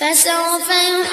فسوف يحاسب